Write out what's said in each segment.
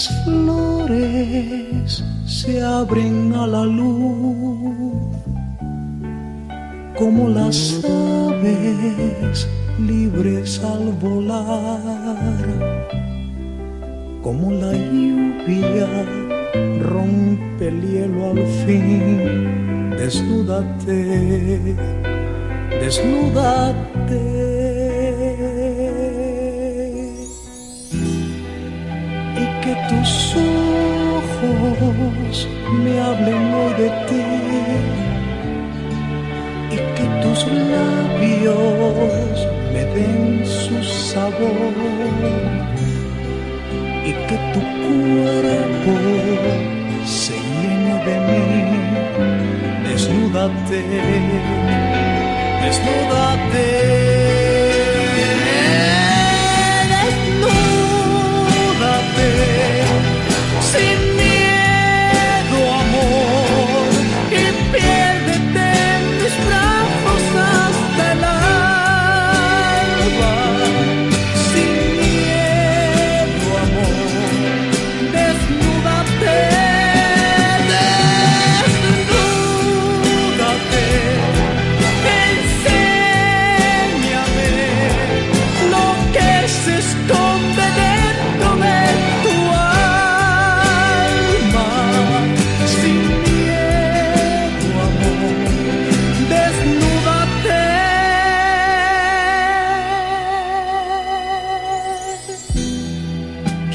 las flores se abren a la luz, como las aves libres al volar, como la lluvia rompe el hielo al fin, desnúdate, desnúdate. Tus ojos me hablen hoy de ti y que tus labios me den su sabor y que tu cuerpo se llene de mí. Desnúdate, desnúdate.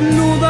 desnuda.